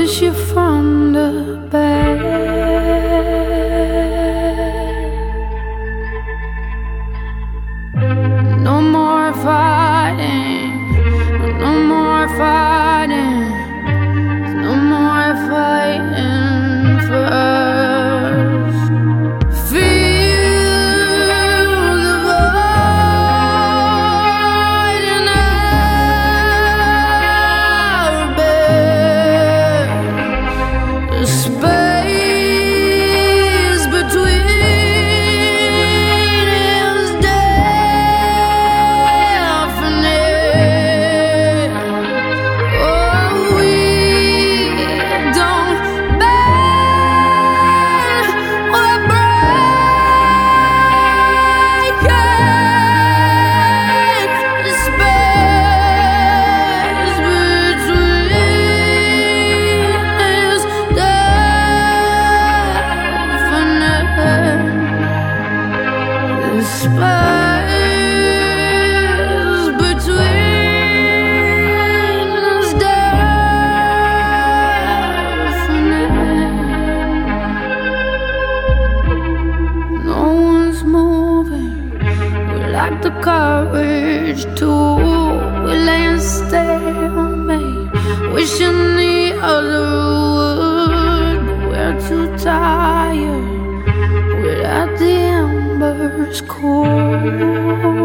push you from the bed. No more fighting, no more fighting, Lack the courage to. Lay in stalemate, wishing the other would. But we're too tired. At the embers core.